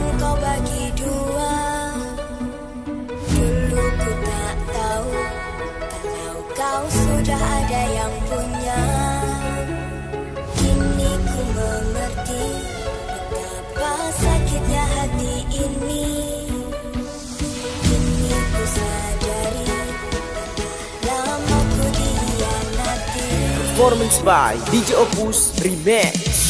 Kau bagi dua. Dulu ku tak tahu kalau kau sudah ada yang punya. Kini ku mengerti Betapa sakitnya hati ini. Kini ku sadari Lama ku dihianati. Performance by DJ Opus Remix.